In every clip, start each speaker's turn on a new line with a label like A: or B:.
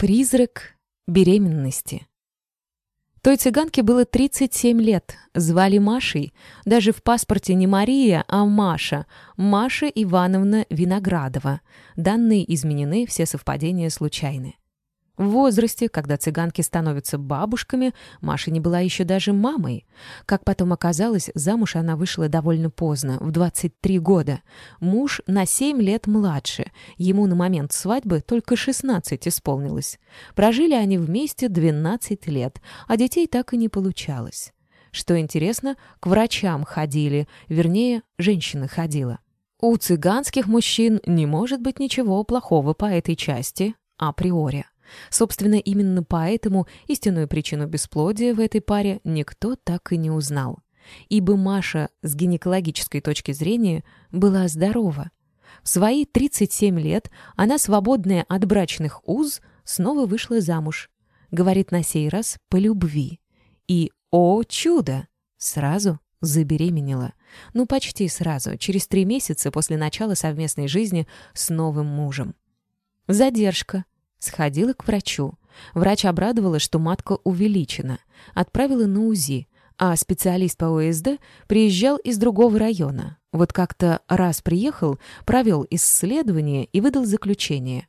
A: Призрак беременности. Той цыганке было 37 лет, звали Машей. Даже в паспорте не Мария, а Маша. Маша Ивановна Виноградова. Данные изменены, все совпадения случайны. В возрасте, когда цыганки становятся бабушками, Маша не была еще даже мамой. Как потом оказалось, замуж она вышла довольно поздно, в 23 года. Муж на 7 лет младше. Ему на момент свадьбы только 16 исполнилось. Прожили они вместе 12 лет, а детей так и не получалось. Что интересно, к врачам ходили, вернее, женщина ходила. У цыганских мужчин не может быть ничего плохого по этой части априори. Собственно, именно поэтому истинную причину бесплодия в этой паре никто так и не узнал. Ибо Маша с гинекологической точки зрения была здорова. В свои 37 лет она, свободная от брачных уз, снова вышла замуж. Говорит на сей раз по любви. И, о чудо, сразу забеременела. Ну, почти сразу, через три месяца после начала совместной жизни с новым мужем. Задержка, Сходила к врачу. Врач обрадовала, что матка увеличена. Отправила на УЗИ, а специалист по ОСД приезжал из другого района. Вот как-то раз приехал, провел исследование и выдал заключение.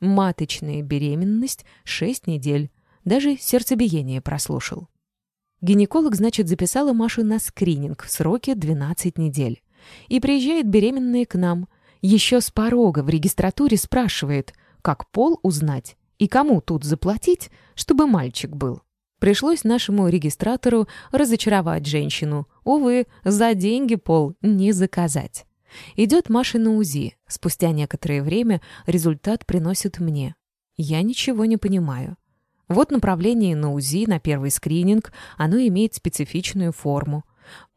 A: Маточная беременность 6 недель. Даже сердцебиение прослушал. Гинеколог, значит, записала Машу на скрининг в сроке 12 недель. И приезжает беременная к нам. Еще с порога в регистратуре спрашивает – как пол узнать и кому тут заплатить, чтобы мальчик был. Пришлось нашему регистратору разочаровать женщину. Увы, за деньги пол не заказать. Идет Маша на УЗИ. Спустя некоторое время результат приносит мне. Я ничего не понимаю. Вот направление на УЗИ, на первый скрининг, оно имеет специфичную форму.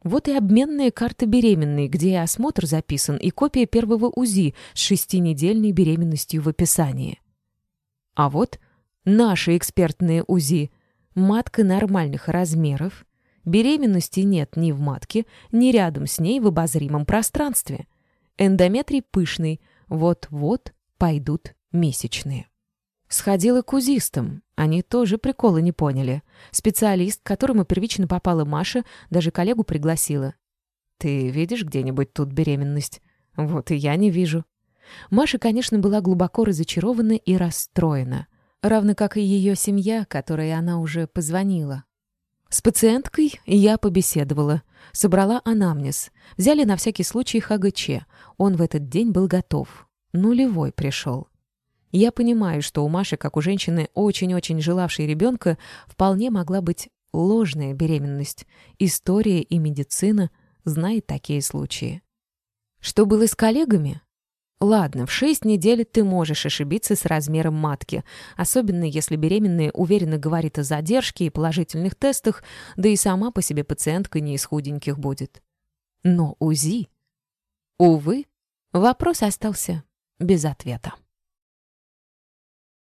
A: Вот и обменная карта беременной, где осмотр записан, и копия первого УЗИ с шестинедельной беременностью в описании. А вот наши экспертные УЗИ. Матка нормальных размеров. Беременности нет ни в матке, ни рядом с ней в обозримом пространстве. Эндометрий пышный. Вот-вот пойдут месячные. Сходила к узистам. Они тоже приколы не поняли. Специалист, к которому первично попала Маша, даже коллегу пригласила. «Ты видишь где-нибудь тут беременность?» «Вот и я не вижу». Маша, конечно, была глубоко разочарована и расстроена. Равно как и ее семья, которой она уже позвонила. С пациенткой я побеседовала. Собрала анамнез. Взяли на всякий случай ХГЧ. Он в этот день был готов. Нулевой пришел. Я понимаю, что у Маши, как у женщины, очень-очень желавшей ребенка, вполне могла быть ложная беременность. История и медицина знают такие случаи. Что было с коллегами? Ладно, в шесть недель ты можешь ошибиться с размером матки, особенно если беременная уверенно говорит о задержке и положительных тестах, да и сама по себе пациентка не из худеньких будет. Но УЗИ? Увы, вопрос остался без ответа.